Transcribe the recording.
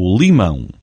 O limão.